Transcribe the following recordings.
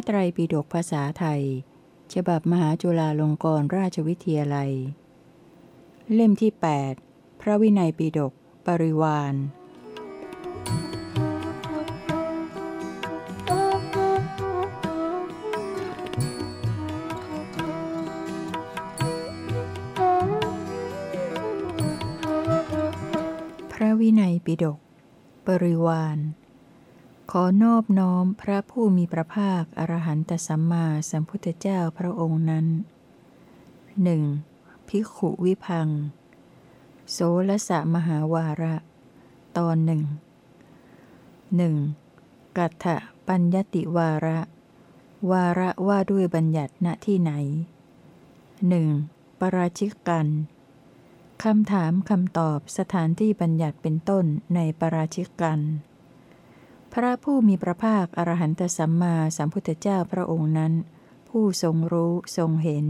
ระไตรปิฎกภาษาไทย ฉบับมหาจุฬาลงกรณราชวิทยาลัย เล่มที่ 8 พระวินัยปิฎกปริวานพระวินัยปิฎกปริวาน ขอนอบน้อมพระผู้มีพระภาค อรหันตสัมมาสัมพุทธเจ้าพระองค์นั้นหนึ่งภิกขุวิพัง โสลสะมหาวาระ ตอนหนึ่งหนึ่งกัตถะปัญญติวาระ วาระว่าด้วยบัญญัติณที่ไหนหนึ่งปราชิกกันคำถามคำตอบสถานที่บัญญัติเป็นต้นในปราชิกกัน พระผู้มีพระภาคอรหันตสัมมาสัมพุทธเจ้าพระองค์นั้น ผู้ทรงรู้ทรงเห็น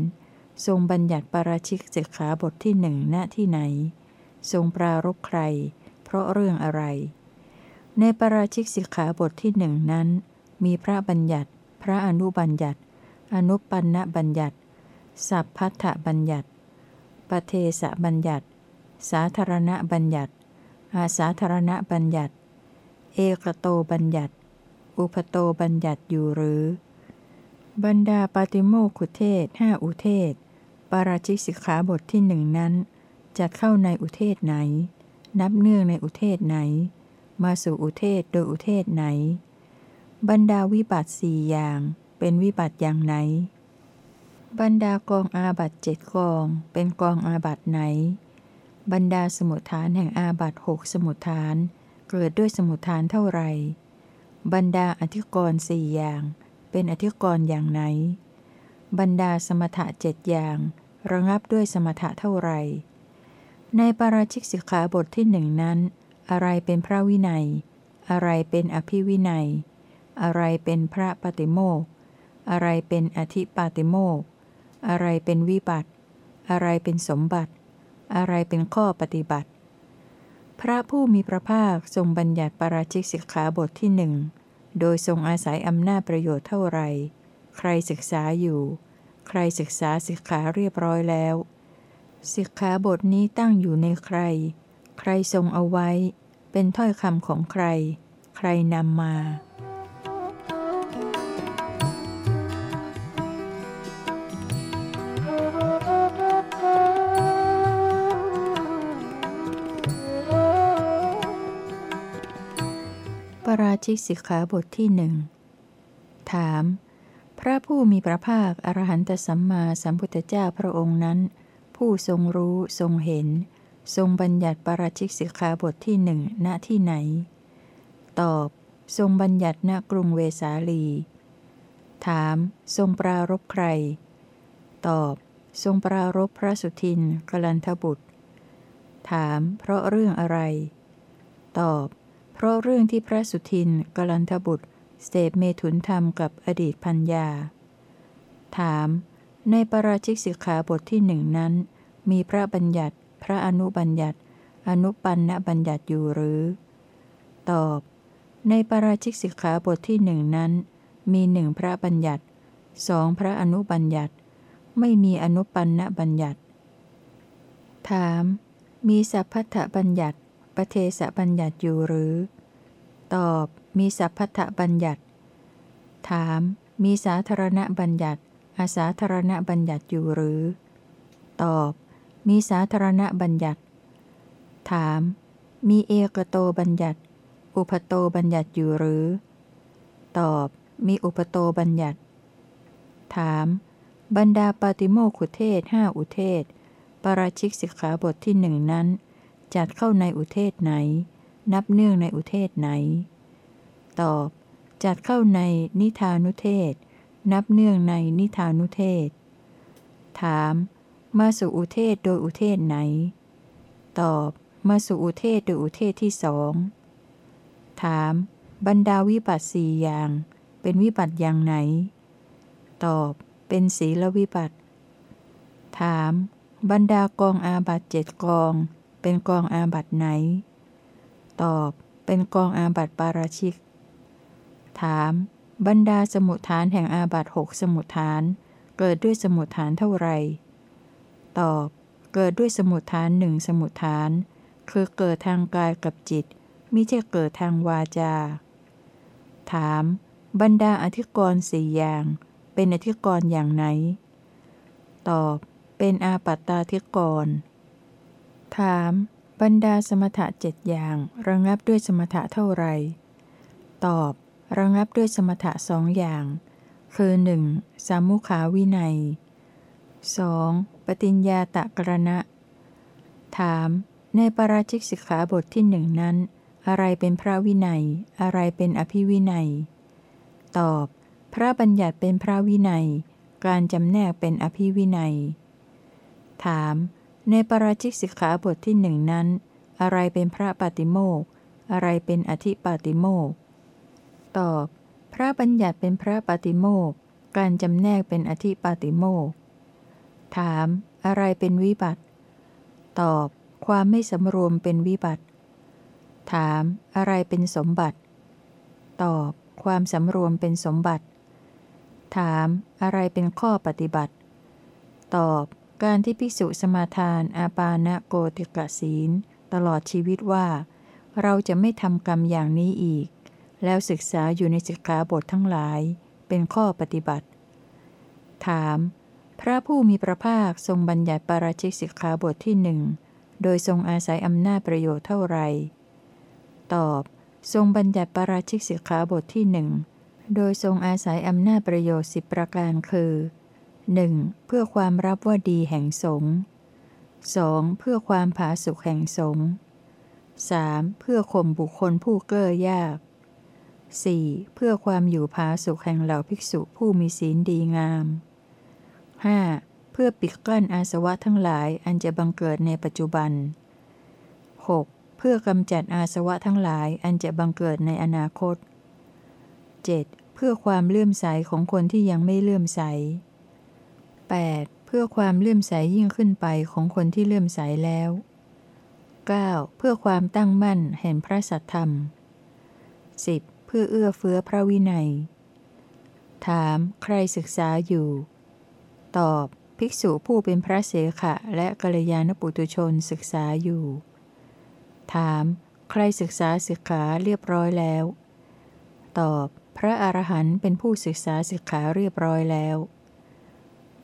ทรงบัญญัติปราชิกสิกขาบทที่หนึ่งณที่ไหน ทรงปรารบใคร เพราะเรื่องอะไร ในปราชิกสิกขาบทที่หนึ่งนั้น มีพระบัญญัติ พระอนุบัญญัติ อนุปันนบัญญัติ สัพพัทธบัญญัติปเทสบัญญัติ สาธารณบัญญัติ อาสาธารณบัญญัติ กโตบัญญัติ อุปโตบัญญัติอยู่หรือ บรรดาปาติโมกขุเทศห้าอุเทศ ปาราชิกสิกขาบทที่หนึ่งนั้นจัดเข้าในอุเทศไหน นับเนื่องในอุเทศไหน มาสู่อุเทศโดยอุเทศไหน บรรดาวิบัติสี่อย่าง เป็นวิบัติอย่างไหน บรรดากองอาบัตเจ็ดกอง เป็นกองอาบัตไหน บรรดาสมุทฐานแห่งอาบัตหกสมุทฐาน เกิดด้วยสมุทฐานเท่าไหร่ บรรดาอธิกรณ์สี่อย่าง เป็นอธิกรณ์อย่างไหน บรรดาสมถะเจ็ดอย่าง ระงับด้วยสมถะเท่าไหร่ ในปาราชิกสิกขาบทที่หนึ่งนั้น อะไรเป็นพระวินัย อะไรเป็นอภิวินัย อะไรเป็นพระปฏิโมกอะไรเป็นอธิปาติโมกอะไรเป็นวิบัติ อะไรเป็นสมบัติ อะไรเป็นข้อปฏิบัติ พระผู้มีพระภาคทรงบัญญัติปาราชิกสิกขาบทที่หนึ่งโดยทรงอาศัยอำนาจประโยชน์เท่าไร ใครศึกษาอยู่ ใครศึกษาสิกขาเรียบร้อยแล้ว สิกขาบทนี้ตั้งอยู่ในใคร ใครทรงเอาไว้ เป็นถ้อยคำของใคร ใครนำมา ราชิกสิกขาบทที่หนึ่งถาม พระผู้มีพระภาคอรหันตสัมมาสัมพุทธเจ้าพระองค์นั้น ผู้ทรงรู้ทรงเห็น ทรงบัญญัติปราชิกสิกขาบทที่หนึ่งณที่ไหน ตอบ ทรงบัญญัติณกรุงเวสาลี ถาม ทรงปรารบใคร ตอบ ทรงปรารบพระสุทินกลันทบุตร ถาม เพราะเรื่องอะไร ตอบ เพราะเรื่องที่พระสุทินกลันทบุตรเสพเมถุนธรรมกับอดีตพัญญา ถาม ในปราชิกสิกขาบทที่หนึ่งนั้น มีพระบัญญัติ พระอนุบัญญัติ อนุปันนบัญญัติอยู่หรือ ตอบ ในปราชิกสิกขาบทที่หนึ่งนั้น มีหนึ่งพระบัญญัติสองพระอนุบัญญัติ ไม่มีอนุปันนบัญญัติ ถาม มีสัพพัทธบัญญัติ ปเทสบัญญัติอยู่หรือ ตอบ มีสัพพัทธบัญญัติ ถาม มีสาธารณบัญญัติ อาสาธารณบัญญัติอยู่หรือ ตอบ มีสาธารณบัญญัติ ถาม มีเอกโตบัญญัติ อุปโตบัญญัติอยู่หรือ ตอบ มีอุปโตบัญญัติ ถาม บรรดาปาติโมขุเทศห้าอุเทศปราชิกสิกขาบทที่หนึ่งนั้น จัดเข้าในอุเทศไหน นับเนื่องในอุเทศไหน ตอบ จัดเข้าในนิทานุเทศ นับเนื่องในนิทานุเทศ ถาม มาสู่อุเทศโดยอุเทศไหน ตอบ มาสู่อุเทศโดยอุเทศที่สอง ถาม บรรดาวิบัติสี่อย่าง เป็นวิบัติอย่างไหน ตอบ เป็นศีลวิบัติ ถาม บรรดากองอาบัตเจ็ดกอง เป็นกองอาบัตไหน ตอบ เป็นกองอาบัตปาราชิก ถาม บรรดาสมุทฐานแห่งอาบัตหกสมุทฐาน เกิดด้วยสมุทฐานเท่าไหร่ตอบ เกิดด้วยสมุทฐานหนึ่งสมุทฐาน คือเกิดทางกายกับจิตมิใช่เกิดทางวาจา ถาม บรรดาอธิกรณ์สี่อย่าง เป็นอธิกรณ์อย่างไหน ตอบ เป็นอาปัตตาธิกรณ์ ถาม บรรดาสมถะเจ็ดอย่าง ระงับด้วยสมถะเท่าไหร่ตอบ ระงับด้วยสมถะสองอย่าง คือ 1. สามุขาวินัย 2. ปฏิญญาตะกรณะ ถาม ในปราชิกสิกขาบทที่หนึ่งนั้น อะไรเป็นพระวินัย อะไรเป็นอภิวินัย ตอบ พระบัญญัติเป็นพระวินัย การจำแนกเป็นอภิวินัย ถาม ในปราชิกสิกขาบทที่หนึ่งนั้น อะไรเป็นพระปาติโมกอะไรเป็นอธิปาติโมกตอบ พระบัญญัติเป็นพระปาติโมกการจำแนกเป็นอธิปาติโมกถาม อะไรเป็นวิบัติ ตอบ ความไม่สำรวมเป็นวิบัติ ถาม อะไรเป็นสมบัติ ตอบ ความสำรวมเป็นสมบัติ ถาม อะไรเป็นข้อปฏิบัติ ตอบ การที่ภิกษุสมาทาน อาปาณโกติกศีล ตลอดชีวิตว่า เราจะไม่ทำกรรมอย่างนี้อีก แล้วศึกษาอยู่ในสิกขาบททั้งหลาย เป็นข้อปฏิบัติ ถาม พระผู้มีพระภาคทรงบัญญัติปาราชิกสิกขาบทที่หนึ่งโดยทรงอาศัยอำนาจประโยชน์เท่าไหร่ตอบ ทรงบัญญัติปาราชิกสิกขาบทที่หนึ่งโดยทรงอาศัยอำนาจประโยชน์สิบประการคือ 1. เพื่อความรับว่าดีแห่งสงฆ์ 2. เพื่อความผาสุกแห่งสงฆ์ 3. เพื่อข่มบุคคลผู้เก้อยาก 4. เพื่อความอยู่ผาสุกแห่งเหล่าภิกษุผู้มีศีลดีงาม 5. เพื่อปิดกั้นอาสวะทั้งหลายอันจะบังเกิดในปัจจุบัน 6. เพื่อกำจัดอาสวะทั้งหลายอันจะบังเกิดในอนาคต 7. เพื่อความเลื่อมใสของคนที่ยังไม่เลื่อมใส 8. เพื่อความเลื่อมใสยิ่งขึ้นไปของคนที่เลื่อมใสแล้ว 9. เพื่อความตั้งมั่นแห่งพระสัทธรรม 10. เพื่อเอื้อเฟื้อพระวินัย ถาม ใครศึกษาอยู่ ตอบ ภิกษุผู้เป็นพระเสขะและกัลยาณปุตุชนศึกษาอยู่ ถาม ใครศึกษาศึกขาเรียบร้อยแล้ว ตอบ พระอรหันต์เป็นผู้ศึกษาศึกขาเรียบร้อยแล้ว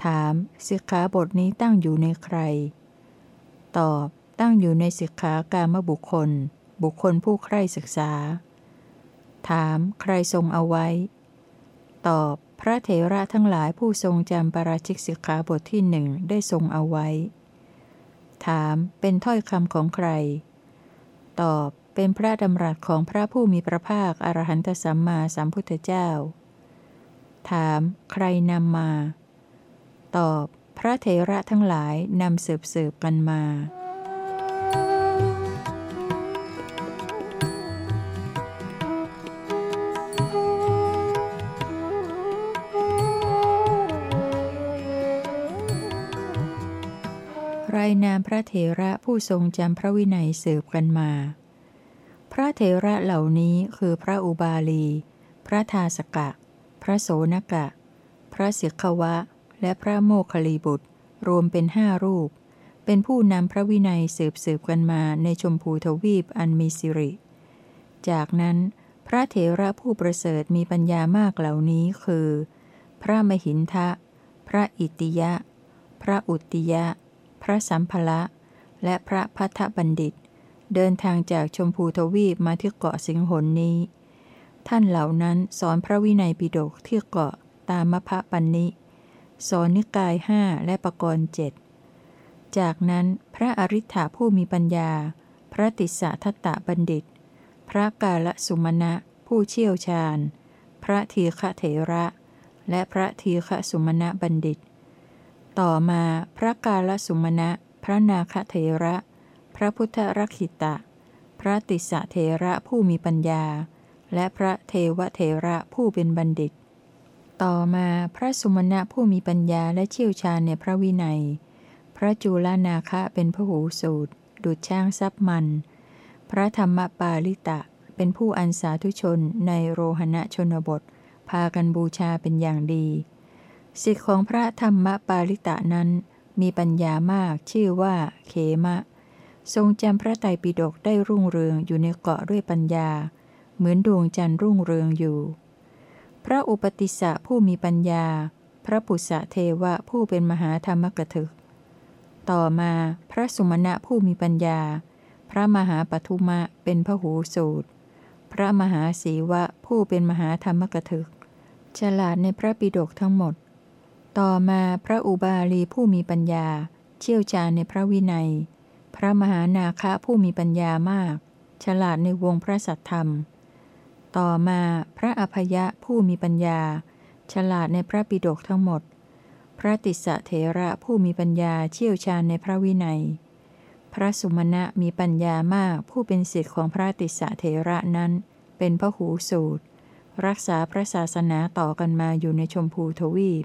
ถามสิกขาบทนี้ตั้งอยู่ในใคร ตอบ ตั้งอยู่ในสิกขากามบุคคล บุคคลผู้ใคร่ศึกษา ถาม ใครทรงเอาไว้ ตอบ พระเถระทั้งหลายผู้ทรงจำปาราชิกสิกขาบทที่หนึ่งได้ทรงเอาไว้ ถาม เป็นถ้อยคำของใคร ตอบ เป็นพระดำรัสของพระผู้มีพระภาคอรหันตสัมมาสัมพุทธเจ้า ถาม ใครนำมา ตอบ พระเถระทั้งหลายนำสืบสืบกันมา รายนามพระเถระผู้ทรงจำพระวินัยสืบกันมา พระเถระเหล่านี้คือพระอุบาลี พระทาสกะ พระโสนกะ พระเสขวะ และพระโมคคัลลีบุตร รวมเป็นห้ารูป เป็นผู้นำพระวินัยสืบสืบกันมาในชมพูทวีปอันมีสิริ จากนั้นพระเถระผู้ประเสริฐมีปัญญามากเหล่านี้คือ พระมหินทะ พระอิติยะ พระอุติยะ พระสัมภละ และพระพัทธบัณฑิต เดินทางจากชมพูทวีปมาที่เกาะสิงหนนี้ ท่านเหล่านั้นสอนพระวินัยปิฎกที่เกาะตามพระปันนิ สอนนิกายห้าและปกรณ์เจ็ดจากนั้นพระอริ t าผู้มีปัญญา พระติสะทัตตะบัณฑิต พระกาลสุมาณะผู้เชี่ยวชาญ พระทีฆเถระ และพระทีฆสุมาณะบัณฑิต ต่อมาพระกาลสุมาณะพระนาคเถระ พระพุทธรักขิตะ พระติสะเถระผู้มีปัญญา และพระเทวเถระผู้เป็นบัณฑิต ต่อมาพระสุมณะผู้มีปัญญาและเชี่ยวชาญในพระวินัย พระจุลนาคะเป็นพหูสูตร ดุจช่างทรัพย์มัน พระธรรมปาลิตะเป็นผู้อันสาธุชนในโรหณะชนบท พากันบูชาเป็นอย่างดีสิทธิของพระธรรมปาลิตะนั้นมีปัญญามากชื่อว่าเขมะ ทรงจำพระไตรปิฎกได้รุ่งเรืองอยู่ในเกาะด้วยปัญญา เหมือนดวงจันทร์รุ่งเรืองอยู่ พระอุปติสสะผู้มีปัญญา พระปุษะเทวะผู้เป็นมหาธรรมกถึก ต่อมาพระสุมาณะผู้มีปัญญา พระมหาปทุมะเป็นพหูสูตร พระมหาศีวะผู้เป็นมหาธรรมกถึก ฉลาดในพระปิฎกทั้งหมด ต่อมาพระอุบาลีผู้มีปัญญา เชี่ยวชาญในพระวินัย พระมหานาคะผู้มีปัญญามาก ฉลาดในวงพระสัทธรรม ต่อมาพระอภยะผู้มีปัญญา ฉลาดในพระปิฎกทั้งหมด พระติสเถระผู้มีปัญญาเชี่ยวชาญในพระวินัย พระสุมาณะมีปัญญามากผู้เป็นศิษย์ของพระติสเถระนั้น เป็นพระหูสูตร รักษาพระศาสนาต่อกันมาอยู่ในชมพูทวีป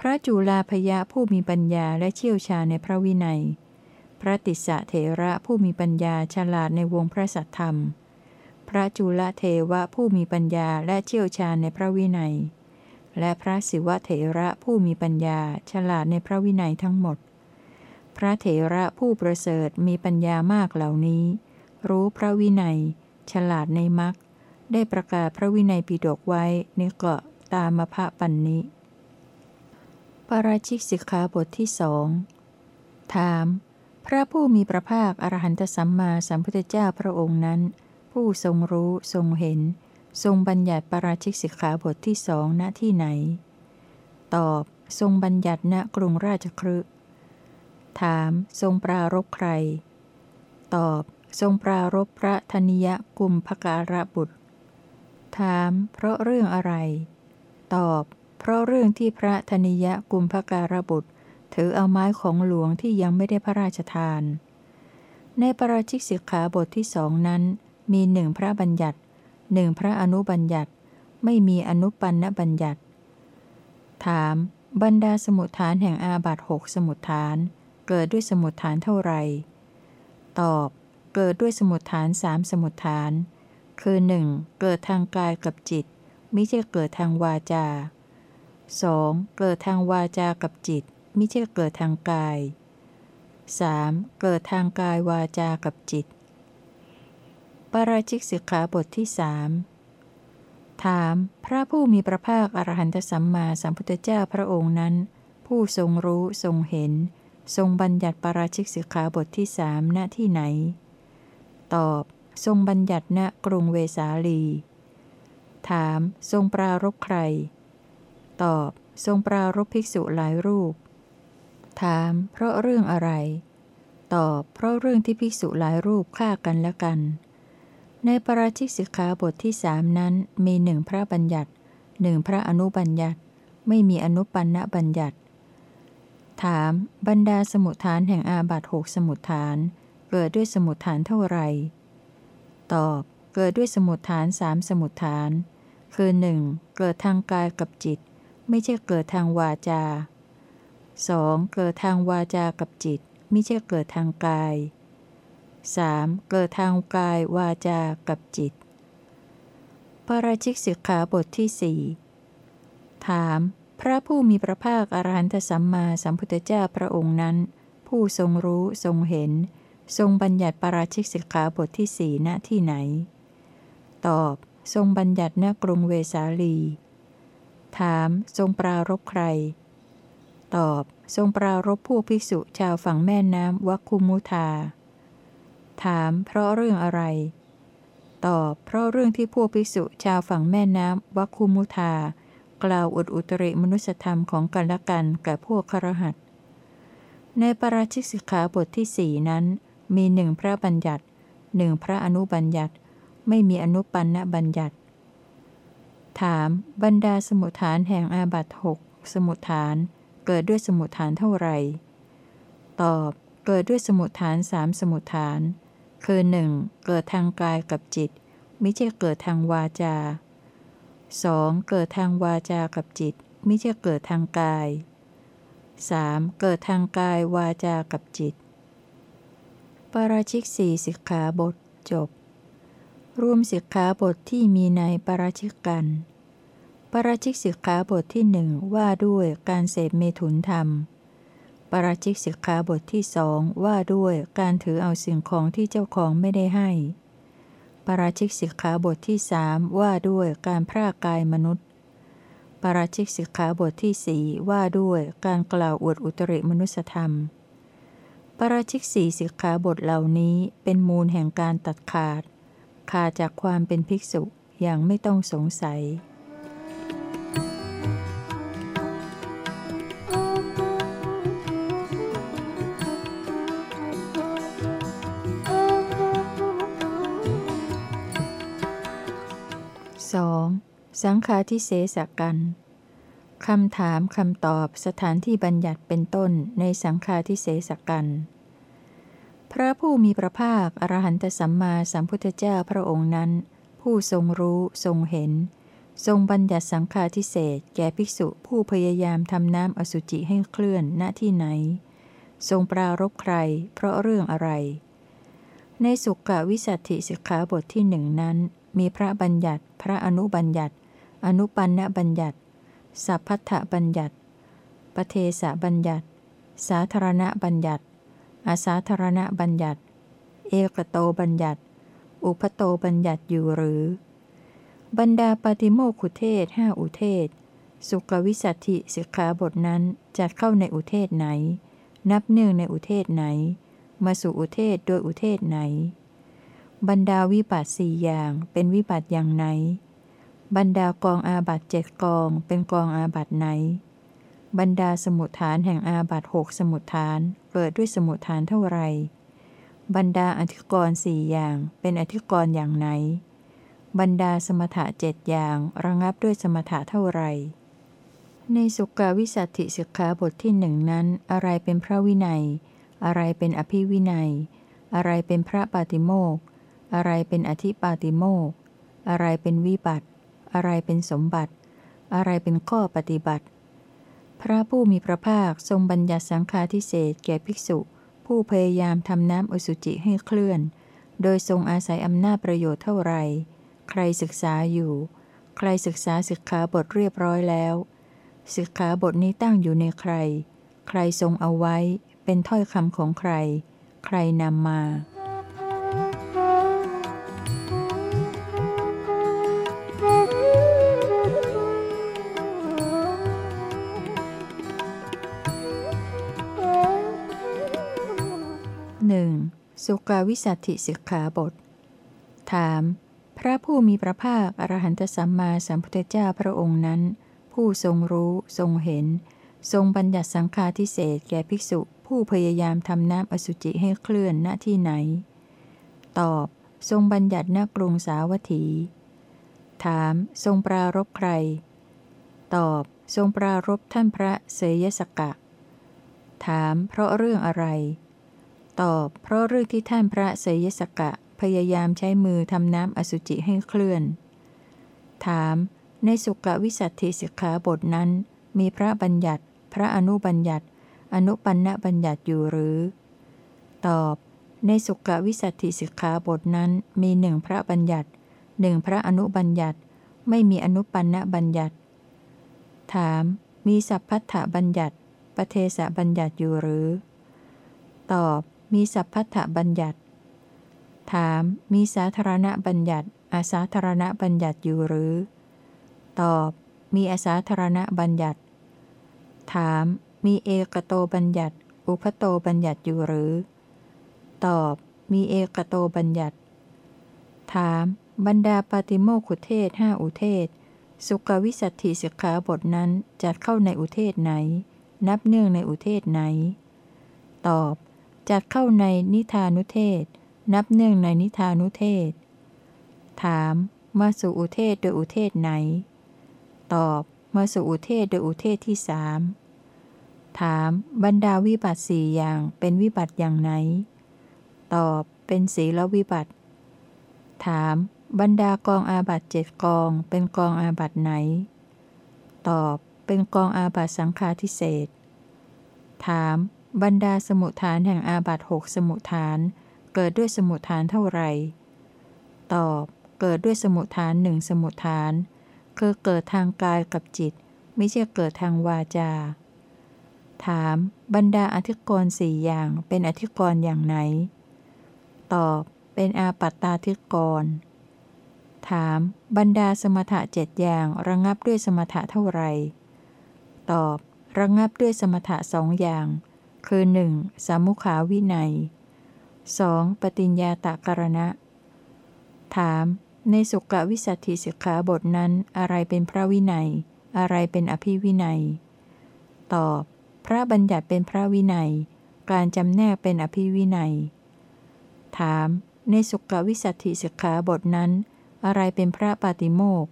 พระจุลาพยะผู้มีปัญญาและเชี่ยวชาญในพระวินัย พระติสเถระผู้มีปัญญาฉลาดในวงพระสัทธรรม พระจุลเทวะผู้มีปัญญาและเชี่ยวชาญในพระวินัย และพระศิวะเถระผู้มีปัญญาฉลาดในพระวินัยทั้งหมด พระเถระผู้ประเสริฐมีปัญญามากเหล่านี้ รู้พระวินัย ฉลาดในมรรคได้ประกาศพระวินัยปิฎกไว้ในเกาะตามพระปันนิปราชิกสิกขาบทที่สองถาม พระผู้มีพระภาคอรหันตสัมมาสัมพุทธเจ้าพระองค์นั้น ผู้ทรงรู้ทรงเห็น ทรงบัญญัติปราชิกสิกขาบทที่สองณที่ไหน ตอบ ทรงบัญญัติณกรุงราชครึถาม ทรงปรารบใคร ตอบ ทรงปรารบพระธนิยกุมภการะบุตร ถาม เพราะเรื่องอะไร ตอบ เพราะเรื่องที่พระธนิยกุมภการะบุตร ถือเอาไม้ของหลวงที่ยังไม่ได้พระราชทาน ในปราชิกสิกขาบทที่สองนั้น มีหนึ่งพระบัญญัติหนึ่งพระอนุบัญญัติ ไม่มีอนุปันนบัญญัติ ถาม บรรดาสมุทฐานแห่งอาบัตหกสมุทฐาน เกิดด้วยสมุดฐานเท่าไหร่ ตอบ เกิดด้วยสมุดฐานสามสมุดฐาน คือ 1. เกิดทางกายกับจิต ไม่ใช่เกิดทางวาจา 2. เกิดทางวาจากับจิต ไม่ใช่เกิดทางกาย 3. เกิดทางกายวาจากับจิต ปราชิกสิกขาบทที่สามถาม พระผู้มีพระภาคอรหันตสัมมาสัมพุทธเจ้าพระองค์นั้น ผู้ทรงรู้ทรงเห็น ทรงบัญญัติปราชิกสิกขาบทที่สามณที่ไหน ตอบ ทรงบัญญัติณกรุงเวสาลี ถาม ทรงปรารบใคร ตอบ ทรงปรารบภิกษุหลายรูป ถาม เพราะเรื่องอะไร ตอบ เพราะเรื่องที่ภิกษุหลายรูปฆ่ากันและกัน ในปราชิกสิกขาบทที่สามนั้นมีหนึ่งพระบัญญัติหนึ่งพระอนุบัญญัติ ไม่มีอนุปันนบัญญัติ ถามบรรดาสมุทฐานแห่งอาบัตหกสมุทฐาน เกิดด้วยสมุทฐานเท่าไหร่ตอบเกิดด้วยสมุทฐานสามสมุทฐาน คือหนึ่งเกิดทางกายกับจิต ไม่ใช่เกิดทางวาจา 2. เกิดทางวาจากับจิต ไม่ใช่เกิดทางกาย 3. เกิดทางกายวาจากับจิต ปราชิกสิกขาบทที่สี่ถาม พระผู้มีพระภาคอรหันตสัมมาสัมพุทธเจ้าพระองค์นั้น ผู้ทรงรู้ทรงเห็น ทรงบัญญัติปราชิกสิกขาบทที่สี่ณที่ไหน ตอบ ทรงบัญญัติณกรุงเวสาลี ถาม ทรงปรารบใคร ตอบ ทรงปรารบผู้ภิกษุชาวฝั่งแม่น้ำวัคคุมุธา ถามเพราะเรื่องอะไร ตอบเพราะเรื่องที่ผู้ภิกษุชาวฝั่งแม่น้ำวัคคุมุธากล่าวอุดอุตริมนุสธรรมของกันและกันแก่พวกครหัสในปราชิกสิกขาบทที่สี่นั้น มีหนึ่งพระบัญญัติหนึ่งพระอนุบัญญัติ ไม่มีอนุปันนบัญญัติ ถามบรรดาสมุทฐานแห่งอาบัตหกสมุทฐานเกิดด้วยสมุทฐานเท่าไหร่ ตอบเกิดด้วยสมุทฐานสามสมุทฐาน คือหนึ่งเกิดทางกายกับจิต ไม่ใช่เกิดทางวาจา 2. เกิดทางวาจากับจิต ไม่ใช่เกิดทางกาย 3. เกิดทางกายวาจากับจิตปราชิกสี่สิกขาบทจบ รวมสิกขาบทที่มีในปราชิกกันปราชิกสิกขาบทที่หนึ่งว่าด้วยการเสพเมถุนธรรม ปราชิกสิกขาบทที่สองว่าด้วยการถือเอาสิ่งของที่เจ้าของไม่ได้ให้ ปราชิกสิกขาบทที่สามว่าด้วยการพรากกายมนุษย์ ปราชิกสิกขาบทที่สี่ว่าด้วยการกล่าวอวดอุตริมนุสธรรม ปราชิกสี่สิกขาบทเหล่านี้เป็นมูลแห่งการตัดขาด ขาดจากความเป็นภิกษุอย่างไม่ต้องสงสัย 2. สังฆาทิเสสกันคำถามคำตอบสถานที่บัญญัติเป็นต้นในสังฆาทิเสสกัน พระผู้มีพระภาค อรหันตสัมมาสัมพุทธเจ้าพระองค์นั้น ผู้ทรงรู้ทรงเห็น ทรงบัญญัติสังฆาทิเศษแก่ภิกษุผู้พยายามทำน้ำอสุจิให้เคลื่อนณที่ไหน ทรงปรารบใคร เพราะเรื่องอะไร ในสุกวิสัตถิสิกขาบทที่หนึ่งนั้น มีพระบัญญัติ พระอนุบัญญัติ อนุปันนบัญญัติ สัพพัทธบัญญัติปเทสะบัญญัติ สาธารณบัญญัติ อาสาธารณบัญญัติ เอกโตบัญญัติ อุปโตบัญญัติอยู่หรือ บรรดาปฏิโมกขุเทศห้าอุเทศ สุกวิสัตถิสิกขาบทนั้นจัดเข้าในอุเทศไหน นับเนื่องในอุเทศไหน มาสู่อุเทศโดยอุเทศไหน บรรดาวิปัสสี่อย่างเป็นวิปัสอย่างไหน บรรดากองอาบัตเจ็ดกองเป็นกองอาบัตไหน บรรดาสมุทฐานแห่งอาบัตหกสมุทฐานเกิดด้วยสมุทฐานเท่าไร บรรดาอธิกรณ์สี่อย่างเป็นอธิกรณ์อย่างไหน บรรดาสมถะเจ็ดอย่างระงับด้วยสมถะเท่าไรในสุกาวิสัตถิสิกขาบทที่หนึ่งนั้น อะไรเป็นพระวินัย อะไรเป็นอภิวินัย อะไรเป็นพระปาติโมก อะไรเป็นอธิปาติโมกอะไรเป็นวิบัติ อะไรเป็นสมบัติ อะไรเป็นข้อปฏิบัติ พระผู้มีพระภาคทรงบัญญัติสังฆาทิเศษแก่ภิกษุ ผู้พยายามทำน้ำอสุจิให้เคลื่อน โดยทรงอาศัยอำนาจประโยชน์เท่าไร ใครศึกษาอยู่ ใครศึกษาสิกขาบทเรียบร้อยแล้วสิกขาบทนี้ตั้งอยู่ในใคร ใครทรงเอาไว้ เป็นถ้อยคำของใคร ใครนำมา สุกาวิสัตถิสิกขาบท ถาม พระผู้มีพระภาค อรหันตสัมมาสัมพุทธเจ้าพระองค์นั้น ผู้ทรงรู้ทรงเห็น ทรงบัญญัติสังฆาทิเศษแก่ภิกษุผู้พยายามทำน้ำอสุจิให้เคลื่อนณที่ไหน ตอบ ทรงบัญญัติณกรุงสาวัตถี ถาม ทรงปรารบใคร ตอบ ทรงปรารบท่านพระเสยสกะ ถาม เพราะเรื่องอะไร ตอบ เพราะเรื่องที่ท่านพระเสยสกะ พยายามใช้มือทำน้ำอสุจิให้เคลื่อน ถาม ในสุกวิสัตถิสิกขาบทนั้น มีพระบัญญัติ พระอนุบัญญัติ อนุปันนบัญญัติอยู่หรือ ตอบ ในสุกวิสัตถิสิกขาบทนั้นมีหนึ่งพระบัญญัติหนึ่งพระอนุบัญญัติ ไม่มีอนุปันนบัญญัติ ถาม มีสัพพัทธบัญญัติปเทสะบัญญัติอยู่หรือ ตอบ มีสัพพัทธบัญญัติ ถาม มีสาธารณบัญญัติ อาสาธารณบัญญัติอยู่หรือ ตอบ มีอาสาธารณบัญญัติ ถาม มีเอกโตบัญญัติ อุพโตบัญญัติอยู่หรือ ตอบ มีเอกโตบัญญัติ ถาม บรรดาปาติโมกขุเทศห้าอุเทศ สุกวิสัตถิสิกขาบทนั้นจัดเข้าในอุเทศไหน นับเนื่องในอุเทศไหน ตอบ จัดเข้าในนิทานุเทศ นับเนื่องในนิทานุเทศ ถาม มาสู่อุเทศโดยอุเทศไหน ตอบ มาสู่อุเทศโดยอุเทศที่สามถาม บรรดาวิบัติสี่อย่างเป็นวิบัติอย่างไหน ตอบ เป็นศีลวิบัติ ถาม บรรดากองอาบัตเจ็ดกองเป็นกองอาบัตไหน ตอบ เป็นกองอาบัตสังฆาทิเศษถาม บรรดาสมุทฐานแห่งอาบัตหกสมุทฐาน เกิดด้วยสมุทฐานเท่าไหร่ ตอบ เกิดด้วยสมุทฐานหนึ่งสมุทฐาน คือเกิดทางกายกับจิต ไม่ใช่เกิดทางวาจา ถาม บรรดาอธิกรณ์สี่อย่างเป็นอธิกรณ์อย่างไหน ตอบ เป็นอาปัตตาธิกรณ์ถาม บรรดาสมถะเจ็ดอย่างระงับด้วยสมถะเท่าไหร่ ตอบ ระงับด้วยสมถะสองอย่าง คือ 1. สามุขาวินัย 2. ปฏิญญาตะกรณะ ถาม ในสุกวิสัตถิสิกขาบทนั้นอะไรเป็นพระวินัย อะไรเป็นอภิวินัย ตอบ พระบัญญัติเป็นพระวินัย การจำแนกเป็นอภิวินัย ถาม ในสุกวิสัตถิสิกขาบทนั้น อะไรเป็นพระปาติโมก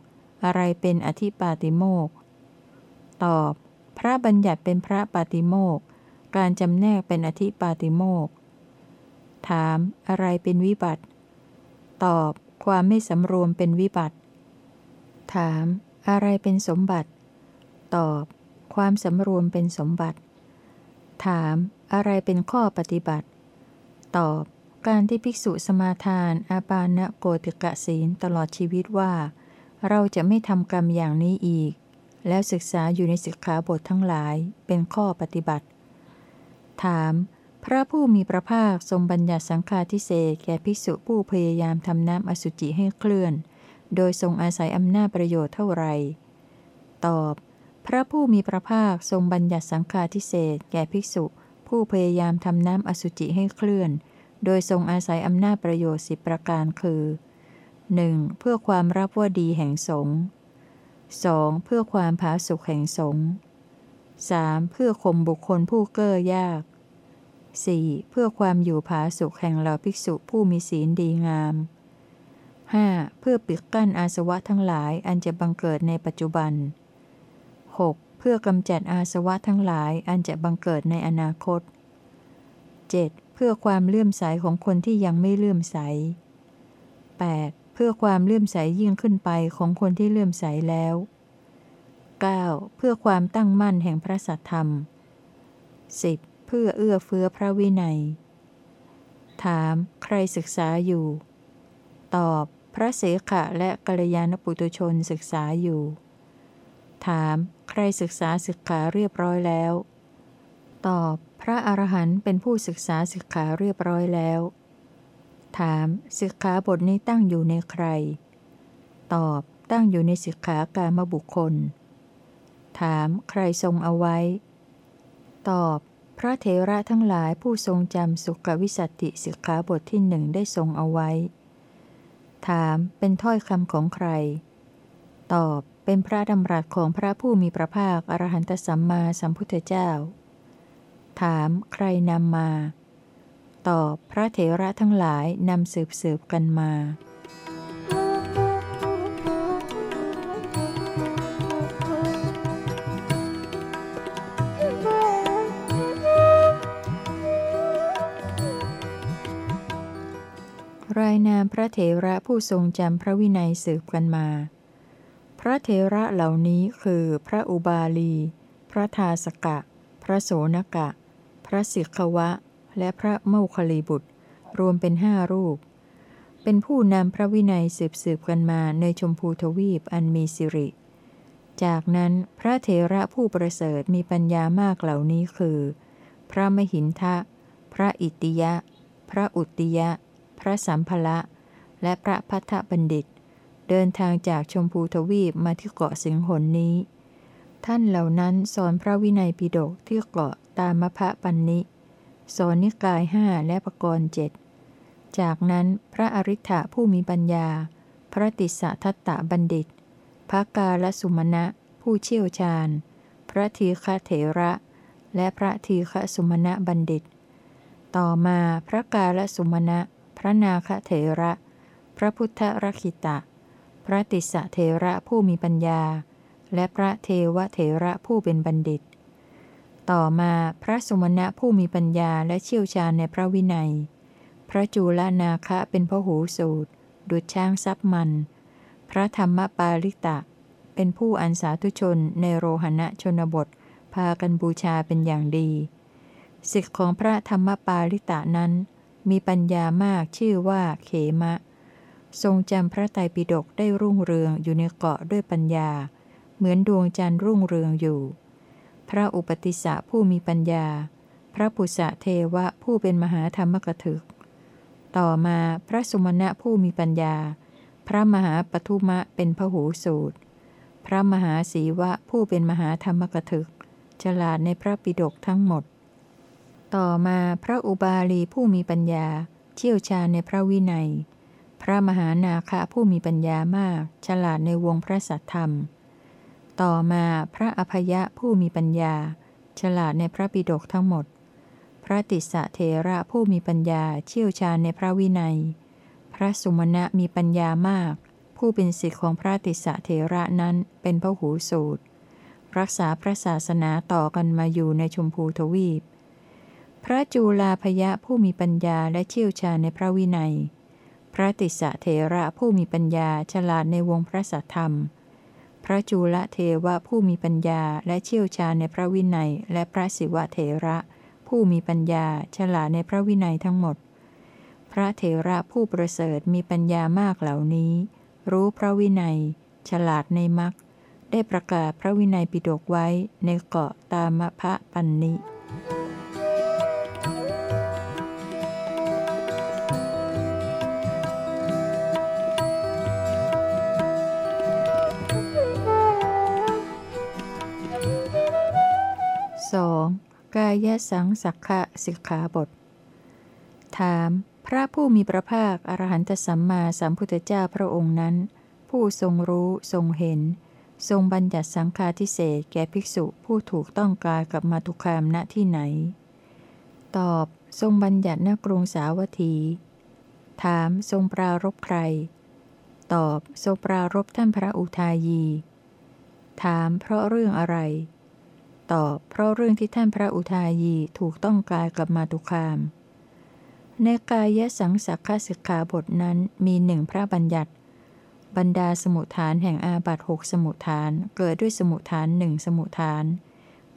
อะไรเป็นอธิปาติโมกตอบ พระบัญญัติเป็นพระปาติโมก การจำแนกเป็นอธิปาติโมกถาม อะไรเป็นวิบัติ ตอบ ความไม่สำรวมเป็นวิบัติ ถาม อะไรเป็นสมบัติ ตอบ ความสำรวมเป็นสมบัติ ถาม อะไรเป็นข้อปฏิบัติ ตอบ การที่ภิกษุสมาทาน อาปาณโกติกะศีลตลอดชีวิตว่า เราจะไม่ทำกรรมอย่างนี้อีก แล้วศึกษาอยู่ในสิกขาบททั้งหลายเป็นข้อปฏิบัติ ถาม พระผู้มีพระภาคทรงบัญญัติสังฆาทิเศษแก่ภิกษุผู้พยายามทำน้ำอสุจิให้เคลื่อน โดยทรงอาศัยอำนาจประโยชน์เท่าไหร่ตอบ พระผู้มีพระภาคทรงบัญญัติสังฆาทิเศษแก่ภิกษุ ผู้พยายามทำน้ำอสุจิให้เคลื่อน โดยทรงอาศัยอำนาจประโยชน์สิบประการคือ 1. เพื่อความรับว่าดีแห่งสงฆ์ 2. เพื่อความผาสุกแห่งสงฆ์ 3. เพื่อข่มบุคคลผู้เก้อยาก 4. เพื่อความอยู่ผาสุกแห่งเหล่าภิกษุผู้มีศีลดีงาม 5. เพื่อปิดกั้นอาสวะทั้งหลายอันจะบังเกิดในปัจจุบัน 6. เพื่อกำจัดอาสวะทั้งหลายอันจะบังเกิดในอนาคต 7. เพื่อความเลื่อมใสของคนที่ยังไม่เลื่อมใส 8. พื่อความเลื่อมใสยิ่งขึ้นไปของคนที่เลื่อมใสแล้ว 9. เพื่อความตั้งมั่นแห่งพระสัทธรรม 10. เพื่อเอื้อเฟื้อพระวินัย ถาม ใครศึกษาอยู่ ตอบ พระเสขะและกัลยาณปุตุชนศึกษาอยู่ ถาม ใครศึกษาศึกขาเรียบร้อยแล้ว ตอบ พระอรหันต์เป็นผู้ศึกษาศึกขาเรียบร้อยแล้ว ถามสิกขาบทนี้ตั้งอยู่ในใคร ตอบตั้งอยู่ในสิกขาการมบุคคล ถามใครทรงเอาไว้ ตอบ พระเถระทั้งหลายผู้ทรงจำสุขวิสัตติสิกขาบทที่หนึ่งได้ทรงเอาไว้ ถามเป็นถ้อยคำของใคร ตอบเป็นพระดำรัสของพระผู้มีพระภาคอรหันตสัมมาสัมพุทธเจ้า ถามใครนำมา ตอบพระเถระทั้งหลายนำสืบสืบกันมา รายนามพระเถระผู้ทรงจำพระวินัยสืบกันมา พระเถระเหล่านี้คือพระอุบาลี พระทาสกะ พระโสนกะ พระสิกขวะ และพระโมคคลีบุตร รวมเป็นห้ารูป เป็นผู้นำพระวินัยสืบสืบกันมาในชมพูทวีปอันมีสิริ จากนั้นพระเถระผู้ประเสริฐมีปัญญามากเหล่านี้คือ พระมหินทะ พระอิติยะ พระอุติยะ พระสัมภละและพระพัทธบัณฑิต เดินทางจากชมพูทวีปมาที่เกาะสิงหนนี้ ท่านเหล่านั้นสอนพระวินัยปิฎกที่เกาะตามมะพะปันนิสอนนิกายห้าและปกรณ์เจ็ดจากนั้นพระอริ t ะผู้มีปัญญา พระติสทัตตะบัณฑิต พระกาลสุมาณะผู้เชี่ยวชาญ พระทีฆเถระ และพระทีฆสุมาณะบัณฑิต ต่อมาพระกาลสุมาณะ พระนาคเถระ พระพุทธรักิตะ พระติสเถระผู้มีปัญญา และพระเทวเถระผู้เป็นบัณฑิต ต่อมาพระสมณะผู้มีปัญญาและเชี่ยวชาญในพระวินัย พระจูลนาคะเป็นพหูสูตรดุจช้างซับมัน พระธรรมปาลิตะ เป็นผู้อันสาธุชนในโรหณะชนบท พากันบูชาเป็นอย่างดีสิทธิของพระธรรมปาลิตะนั้น มีปัญญามากชื่อว่าเขมะ ทรงจำพระไตรปิฎกได้รุ่งเรืองอยู่ในเกาะด้วยปัญญา เหมือนดวงจันทร์รุ่งเรืองอยู่ พระอุปติสสะผู้มีปัญญา พระปุษะเทวะผู้เป็นมหาธรรมกถึก ต่อมาพระสุมณะผู้มีปัญญา พระมหาปทุมะเป็นพหูสูตร พระมหาศีวะผู้เป็นมหาธรรมกถึก ฉลาดในพระปิฎกทั้งหมด ต่อมาพระอุบาลีผู้มีปัญญา เชี่ยวชาญในพระวินัย พระมหานาคะผู้มีปัญญามาก ฉลาดในวงพระสัทธรรม ต่อมาพระอภยะผู้มีปัญญา ฉลาดในพระปิฎกทั้งหมด พระติสะเทระผู้มีปัญญาเชี่ยวชาญในพระวินัย พระสุมาณะมีปัญญามาก ผู้เป็นศิษย์ของพระติสะเทระนั้นเป็นพระหูสูตร รักษาพระศาสนาต่อกันมาอยู่ในชมพูทวีป ระจูลาพยะผู้มีปัญญาและเชี่ยวชาญในพระวินัย พระติสะเถระผู้มีปัญญาฉลาดในวงพระสัทธรรม พระจูลเทวะผู้มีปัญญาและเชี่ยวชาญในพระวินัย และพระศิวะเถระผู้มีปัญญาฉลาดในพระวินัยทั้งหมด พระเถระผู้ประเสริฐมีปัญญามากเหล่านี้ รู้พระวินัย ฉลาดในมรรคได้ประกาศพระวินัยปิฎกไว้ในเกาะตามะพะปันนิ กายสังสักขะสิกขาบท ถาม พระผู้มีพระภาค อรหันตสัมมาสัมพุทธเจ้าพระองค์นั้น ผู้ทรงรู้ทรงเห็น ทรงบัญญัติสังฆาทิเศษแก่ภิกษุผู้ถูกต้องกายกับมาตุคามณที่ไหน ตอบ ทรงบัญญัติณกรุงสาวัตถี ถามทรงปรารบใคร ตอบ ทรงปรารบท่านพระอุทายี ถามเพราะเรื่องอะไร ตอบเพราะเรื่องที่ท่านพระอุทายีถูกต้องกายกับมาตุคาม ในกายสังสักขสิกขาบทนั้นมีหนึ่งพระบัญญัติ บรรดาสมุทฐานแห่งอาบัตหกสมุทฐานเกิดด้วยสมุทฐานหนึ่งสมุทฐาน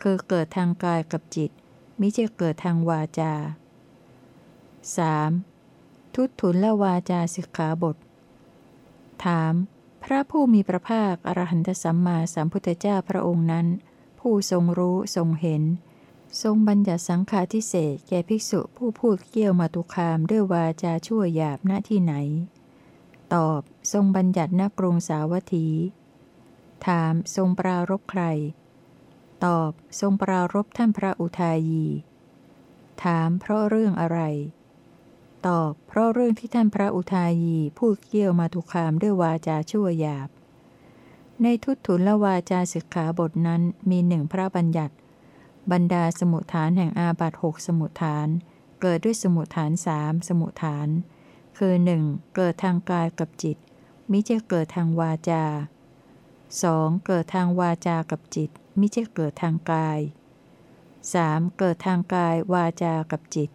คือเกิดทางกายกับจิต มิใช่เกิดทางวาจา 3. ทุตทุนละวาจาสิกขาบท ถาม พระผู้มีพระภาคอรหันตสัมมาสัมพุทธเจ้าพระองค์นั้น ผู้ทรงรู้ทรงเห็น ทรงบัญญัติสังฆาทิเศษแก่ภิกษุผู้พูดเกี่ยวมาตุคามด้วยวาจาชั่วหยาบณที่ไหน ตอบทรงบัญญัติณกรุงสาวัตถี ถามทรงปรารบใคร ตอบทรงปรารบท่านพระอุทายี ถามเพราะเรื่องอะไร ตอบเพราะเรื่องที่ท่านพระอุทายีพูดเกี่ยวมาตุคามด้วยวาจาชั่วหยาบ ในทุตุนละวาจาสิกขาบทนั้นมีหนึ่งพระบัญญัติ บรรดาสมุทฐานแห่งอาบัตหกสมุทฐาน เกิดด้วยสมุทฐานสามสมุทฐาน คือหนึ่งเกิดทางกายกับจิต มิใช่เกิดทางวาจา 2. เกิดทางวาจากับจิต มิใช่เกิดทางกาย 3. เกิดทางกายวาจากับจิต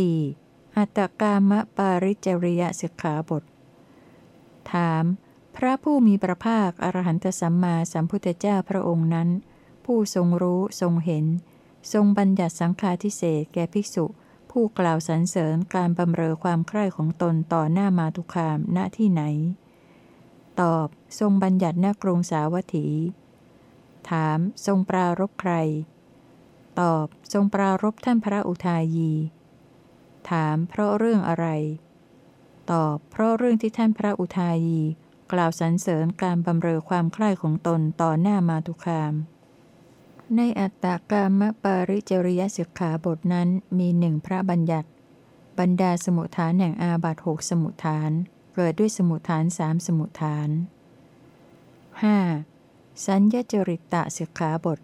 4. อัตตกามะปาริจริยสิกขาบท ถาม พระผู้มีพระภาคอรหันตสัมมาสัมพุทธเจ้าพระองค์นั้น ผู้ทรงรู้ทรงเห็น ทรงบัญญัติสังฆาทิเศษแก่ภิกษุ ผู้กล่าวสรรเสริญการบำเรอความใคร่ของตนต่อหน้ามาตุคามณที่ไหน ตอบ ทรงบัญญัติณกรุงสาวัตถี ถาม ทรงปรารบใคร ตอบ ทรงปรารบท่านพระอุทายี ถาม เพราะเรื่องอะไร ตอบ เพราะเรื่องที่ท่านพระอุทายี กล่าวสรรเสริญการบำเรอความใคร่ของตนต่อหน้ามาตุคาม ในอัตตากามปาริจริยสิกขาบทนั้นมีหนึ่งพระบัญญัติ บรรดาสมุทฐานแห่งอาบัตหกสมุทฐาน เกิดด้วยสมุทฐานสามสมุทฐาน 5. สัญญจริตตสิกขาบท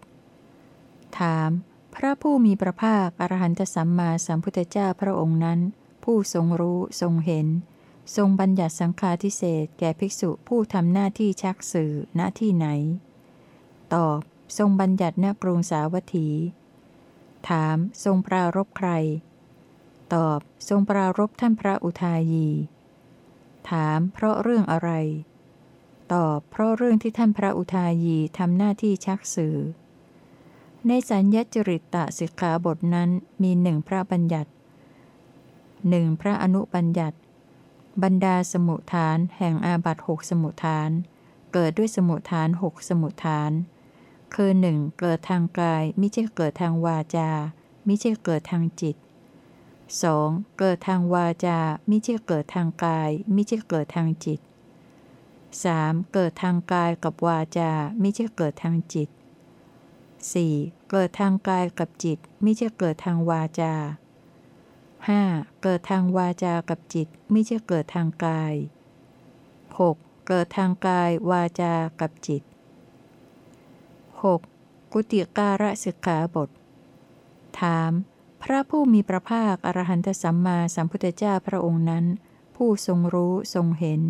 ถาม พระผู้มีพระภาค อรหันตสัมมาสัมพุทธเจ้าพระองค์นั้น ผู้ทรงรู้ทรงเห็น ทรงบัญญัติสังฆาทิเศษแก่ภิกษุผู้ทำหน้าที่ชักสื่อณที่ไหน ตอบ ทรงบัญญัติณกรุงสาวัตถี ถาม ทรงปรารบใคร ตอบ ทรงปรารบท่านพระอุทายี ถาม เพราะเรื่องอะไร ตอบ เพราะเรื่องที่ท่านพระอุทายีทำหน้าที่ชักสื่อ ในสัญญจริตตสิกขาบทนั้นมีหนึ่งพระบัญญัติหนึ่งพระอนุบัญญัติ บรรดาสมุทฐานแห่งอาบัตหกสมุทฐาน เกิดด้วยสมุทฐานหกสมุทฐาน คือหนึ่งเกิดทางกายไม่ใช่เกิดทางวาจาไม่ใช่เกิดทางจิต 2. เกิดทางวาจาไม่ใช่เกิดทางกายไม่ใช่เกิดทางจิต 3. เกิดทางกายกับวาจาไม่ใช่เกิดทางจิต 4. เกิดทางกายกับจิตไม่ใช่เกิดทางวาจา 5. เกิดทางวาจากับจิตไม่ใช่เกิดทางกาย 6. เกิดทางกายวาจากับจิต 6. กุติการะสิกขาบท ถาม พระผู้มีพระภาคอรหันตสัมมาสัมพุทธเจ้าพระองค์นั้น ผู้ทรงรู้ทรงเห็น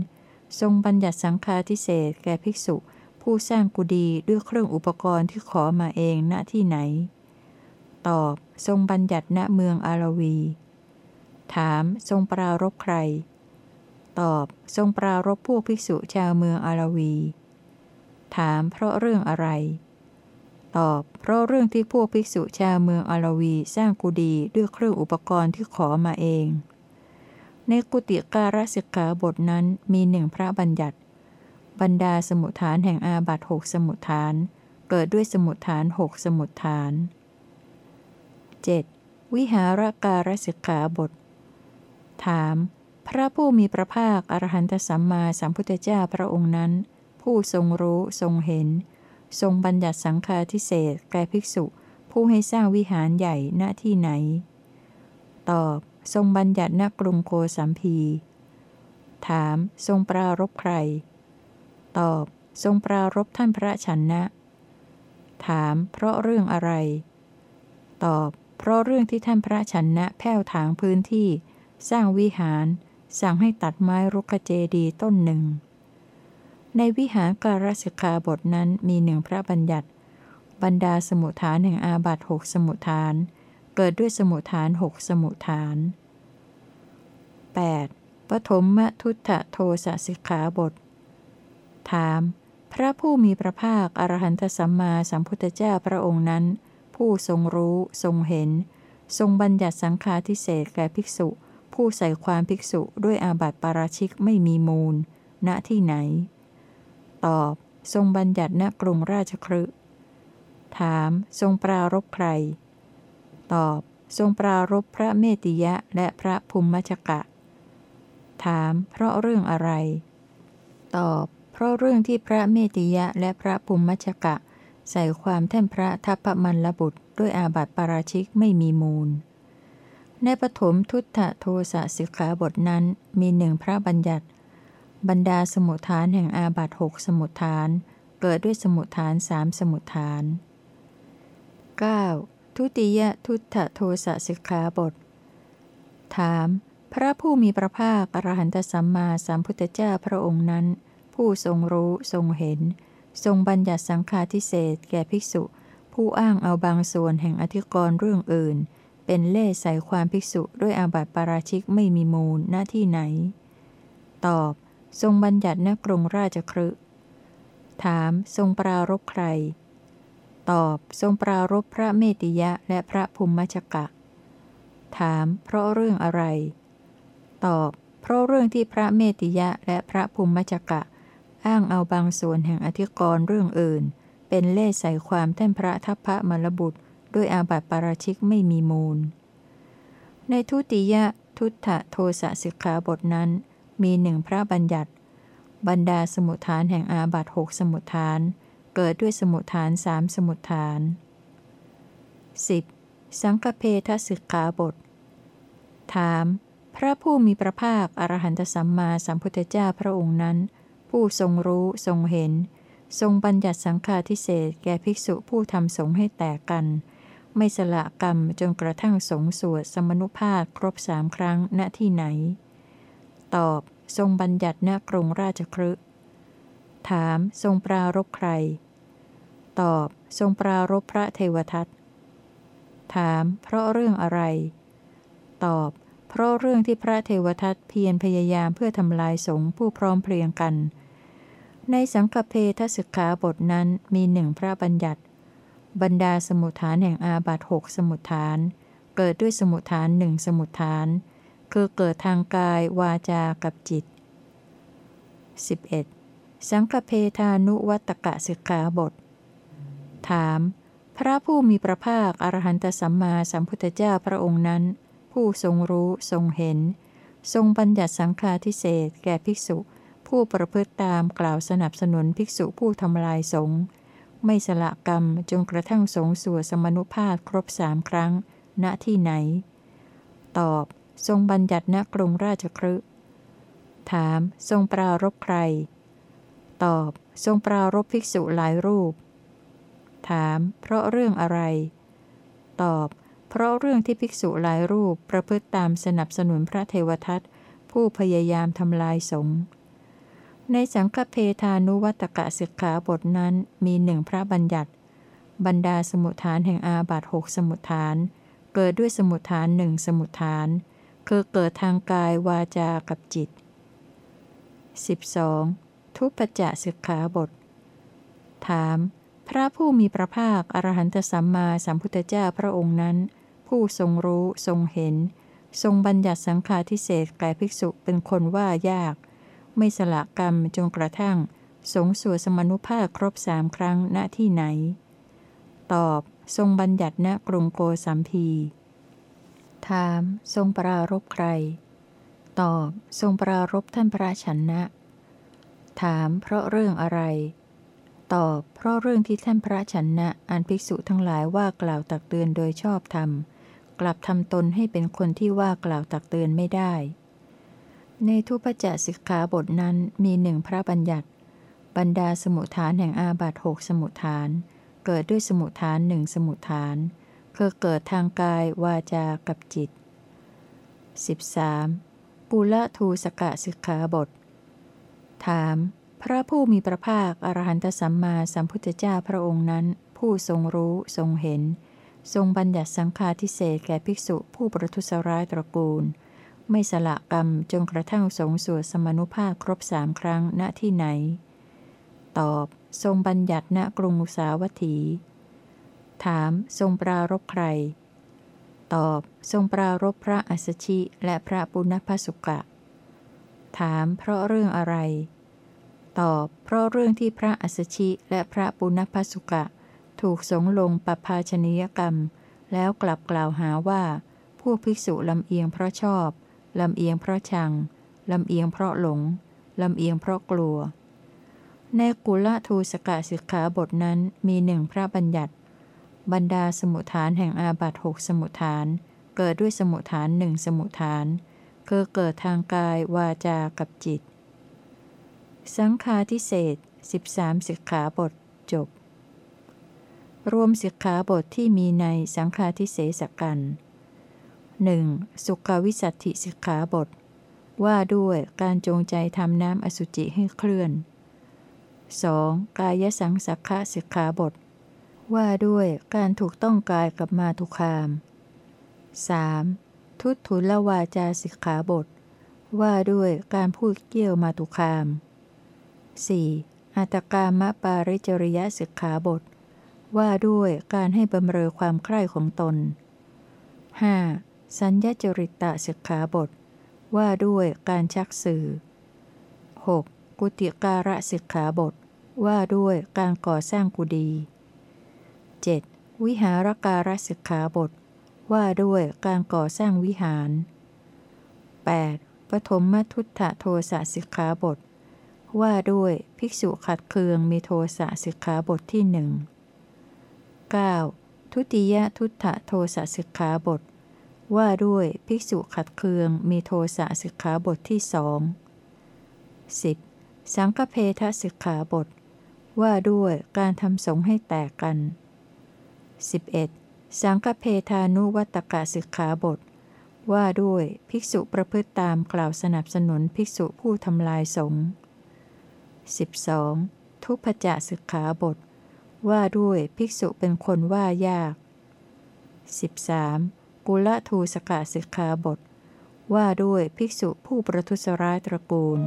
ทรงบัญญัติสังฆาทิเศษแก่ภิกษุ ผู้สร้างกุดีด้วยเครื่องอุปกรณ์ที่ขอมาเองณที่ไหน ตอบ ทรงบัญญัติณเมืองอารวี ถามทรงปรารบใคร ตอบทรงปรารบพวกภิกษุชาวเมืองอารวี ถามเพราะเรื่องอะไร ตอบเพราะเรื่องที่พวกภิกษุชาวเมืองอารวีสร้างกุฏิด้วยเครื่องอุปกรณ์ที่ขอมาเอง ในกุฏิการสิกขาบทนั้นมีหนึ่งพระบัญญัติ บรรดาสมุทฐานแห่งอาบัตหกสมุทฐาน เกิดด้วยสมุทฐานหกสมุทฐาน 7. วิหารการสิกขาบท ถาม พระผู้มีพระภาคอรหันตสัมมาสัมพุทธเจ้าพระองค์นั้น ผู้ทรงรู้ทรงเห็น ทรงบัญญัติสังฆาทิเศษแก่ภิกษุ ผู้ให้สร้างวิหารใหญ่ณที่ไหน ตอบ ทรงบัญญัติณกรุงโกสัมพี ถาม ทรงปรารบใคร ตอบ ทรงปรารบท่านพระชันนะ ถาม เพราะเรื่องอะไร ตอบ เพราะเรื่องที่ท่านพระชันนะแผ้วถางพื้นที่ สร้างวิหาร สั่งให้ตัดไม้รุกเจดีต้นหนึ่ง ในวิหารการสิกขาบทนั้นมีหนึ่งพระบัญญัติ บรรดาสมุทฐานแห่งอาบัตหกสมุทฐาน เกิดด้วยสมุทฐานหกสมุทฐาน 8. ปฐมมทุตะโทสสิกขาบท ถาม พระผู้มีพระภาคอรหันตสัมมาสัมพุทธเจ้าพระองค์นั้น ผู้ทรงรู้ ทรงเห็น ทรงบัญญัติสังฆาทิเศษแก่ภิกษุ ผู้ใส่ความภิกษุด้วยอาบัติปาราชิกไม่มีมูล ณที่ไหน ตอบ ทรงบัญญัติณกรุงราชครึถาม ทรงปรารบใคร ตอบ ทรงปรารบพระเมติยะและพระภูมิมัชกะ ถาม เพราะเรื่องอะไร ตอบ เพราะเรื่องที่พระเมติยะและพระภูมิมัชกะ ใส่ความแท่นพระทัพพมันลบุตรด้วยอาบัติปาราชิกไม่มีมูล ในปฐมทุตตะโทสะสิกขาบทนั้นมีหนึ่งพระบัญญัติ บรรดาสมุทฐานแห่งอาบัตหกสมุทฐาน เกิดด้วยสมุทฐานสามสมุทฐาน 9. ทุติยทุตตะโทสะสิกขาบท ถาม พระผู้มีพระภาคอรหันตสัมมาสัมพุทธเจ้าพระองค์นั้น ผู้ทรงรู้ทรงเห็น ทรงบัญญัติสังฆาทิเศษแก่ภิกษุ ผู้อ้างเอาบางส่วนแห่งอธิกรณ์เรื่องอื่น เป็นเล่ใส่ความภิกษุด้วยอาบัติปาราชิกไม่มีมูลหน้าที่ไหน ตอบ ทรงบัญญัติณกรุงราชครึถามทรงปรารบใคร ตอบทรงปรารบพระเมติยะและพระภูมิชกะ ถามเพราะเรื่องอะไร ตอบ เพราะเรื่องที่พระเมติยะและพระภูมิชกะ อ้างเอาบางส่วนแห่งอธิกรณ์เรื่องอื่น เป็นเล่ใส่ความแท่นพระทัพพระมรบุตร ด้วยอาบัติปาราชิกไม่มีมูล ในทุติยทุตถะโทสะสิกขาบทนั้น มีหนึ่งพระบัญญัติ บรรดาสมุทฐานแห่งอาบัติหกสมุทฐาน เกิดด้วยสมุทฐานสามสมุทฐาน 10. สังฆเพทสิกขาบท ถาม พระผู้มีพระภาคอรหันตสัมมาสัมพุทธเจ้าพระองค์นั้น ผู้ทรงรู้ทรงเห็น ทรงบัญญัติสังฆาทิเศษแก่ภิกษุผู้ทำสงให้แตกกัน ไม่สละกรรมจนกระทั่งสงสวดสมนุภาพครบสามครั้งณที่ไหน ตอบ ทรงบัญญัติณกรุงราชครึถาม ทรงปรารบใคร ตอบ ทรงปรารบพระเทวทัต ถาม เพราะเรื่องอะไร ตอบ เพราะเรื่องที่พระเทวทัตเพียรพยายามเพื่อทำลายสงฆ์ผู้พร้อมเพรียงกัน ในสังฆเพทศึกขาบทนั้นมีหนึ่งพระบัญญัติ บรรดาสมุทฐานแห่งอาบัตหกสมุทฐาน เกิดด้วยสมุทฐานหนึ่งสมุทฐาน คือเกิดทางกายวาจากับจิต 11. สังฆเพทานุวัตกะศึกขาบท ถาม พระผู้มีพระภาคอรหันตสัมมาสัมพุทธเจ้าพระองค์นั้น ผู้ทรงรู้ทรงเห็น ทรงบัญญัติสังฆาทิเศษแก่ภิกษุ ผู้ประพฤติตามกล่าวสนับสนุนภิกษุผู้ทำลายสงฆ์ ไม่สละกรรมจนกระทั่งสงสู่สมนุภาพครบสามครั้ง ณที่ไหน ตอบ ทรงบัญญัติณกรุงราชครึถาม ทรงปรารบใคร ตอบ ทรงปรารบภิกษุหลายรูป ถาม เพราะเรื่องอะไร ตอบ เพราะเรื่องที่ภิกษุหลายรูปประพฤติตามสนับสนุนพระเทวทัตผู้พยายามทำลายสงฆ์ ในสังฆเพทานุวัตกะสิกขาบทนั้นมีหนึ่งพระบัญญัติ บรรดาสมุทฐานแห่งอาบัตหกสมุทฐาน เกิดด้วยสมุทฐานหนึ่งสมุทฐาน คือเกิดทางกายวาจากับจิต 12. ทุปจะสิกขาบท ถาม พระผู้มีพระภาค อรหันตสัมมาสัมพุทธเจ้าพระองค์นั้น ผู้ทรงรู้ทรงเห็น ทรงบัญญัติสังฆาทิเศษแก่ภิกษุเป็นคนว่ายาก ไม่สละกรรมจนกระทั่ง สงสวดสมนุภาพครบสามครั้งณที่ไหน ตอบ ทรงบัญญัติณกรุงโกสัมพี ถาม ทรงปรารบใคร ตอบ ทรงปรารบท่านพระชนะ ถาม เพราะเรื่องอะไร ตอบ เพราะเรื่องที่ท่านพระชนะอันภิกษุทั้งหลายว่ากล่าวตักเตือนโดยชอบธรรม กลับทำตนให้เป็นคนที่ว่ากล่าวตักเตือนไม่ได้ ในทุพจสิกขาบทนั้นมีหนึ่งพระบัญญัติ บรรดาสมุทฐานแห่งอาบัตหกสมุทฐาน เกิดด้วยสมุทฐานหนึ่งสมุทฐานคือเกิดทางกายวาจากับจิต 13. ปุละทูสกะสิกขาบท ถาม พระผู้มีพระภาค อรหันตสัมมาสัมพุทธเจ้าพระองค์นั้น ผู้ทรงรู้ทรงเห็น ทรงบัญญัติสังฆาทิเศษแก่ภิกษุผู้ประทุษร้ายตระกูล ไม่สละกรรมจนกระทั่งสงสวดสมนุภาพครบสามครั้งณที่ไหน ตอบ ทรงบัญญัติณกรุงสาวัตถี ถาม ทรงปรารบใคร ตอบ ทรงปรารบพระอัสสชิและพระปุณพสุกะ ถาม เพราะเรื่องอะไร ตอบ เพราะเรื่องที่พระอัสสชิและพระปุณพสุกะ ถูกสงลงปภาชนียกรรม แล้วกลับกล่าวหาว่าพวกภิกษุลำเอียงเพราะชอบ ลำเอียงเพราะชัง ลำเอียงเพราะหลง ลำเอียงเพราะกลัว ในกุลทูสกะสิกขาบทนั้นมีหนึ่งพระบัญญัติ บรรดาสมุทฐานแห่งอาบัตหกสมุทฐาน เกิดด้วยสมุทฐานหนึ่งสมุทฐาน คือเกิดทางกายวาจากับจิต สังฆาทิเศษ13สิกขาบทจบ รวมสิกขาบทที่มีในสังฆาทิเศสกัน หนึ่งสุขวิสัตถิสิกขาบท ว่าด้วยการจงใจทำน้ำอสุจิให้เคลื่อน 2. กายสังสักขะสิกขาบท ว่าด้วยการถูกต้องกายกับมาตุคาม 3. ทุตทุลวาจาสิกขาบท ว่าด้วยการพูดเกี่ยวมาตุคาม 4. อัตกามะปาริจริยสิกขาบท ว่าด้วยการให้บำเรอความใคร่ของตน 5. สัญญจริตะสิกขาบท ว่าด้วยการชักสื่อ 6. กุติการะสิกขาบท ว่าด้วยการก่อสร้างกุฏิ 7. วิหารการะสิกขาบท ว่าด้วยการก่อสร้างวิหาร 8. ปฐมมทุตตะโทสะสิกขาบท ว่าด้วยภิกษุขัดเคืองมีโทสะสิกขาบทที่หนึ่ง 9. ทุติยทุตตะโทสะสิกขาบท ว่าด้วยภิกษุขัดเคืองมีโทสะสิกขาบทที่สองสิบสังฆเพทสิกขาบท ว่าด้วยการทำสงให้แตกกัน 11. สังฆเพทานุวัตกะสิกขาบท ว่าด้วยภิกษุประพฤติตามกล่าวสนับสนุนภิกษุผู้ทำลายสงฆ์ 12. ทุพจะสิกขาบท ว่าด้วยภิกษุเป็นคนว่ายาก 13. กุลทูสกะสิกขาบท ว่าด้วยภิกษุผู้ประทุษร้ายตระกูล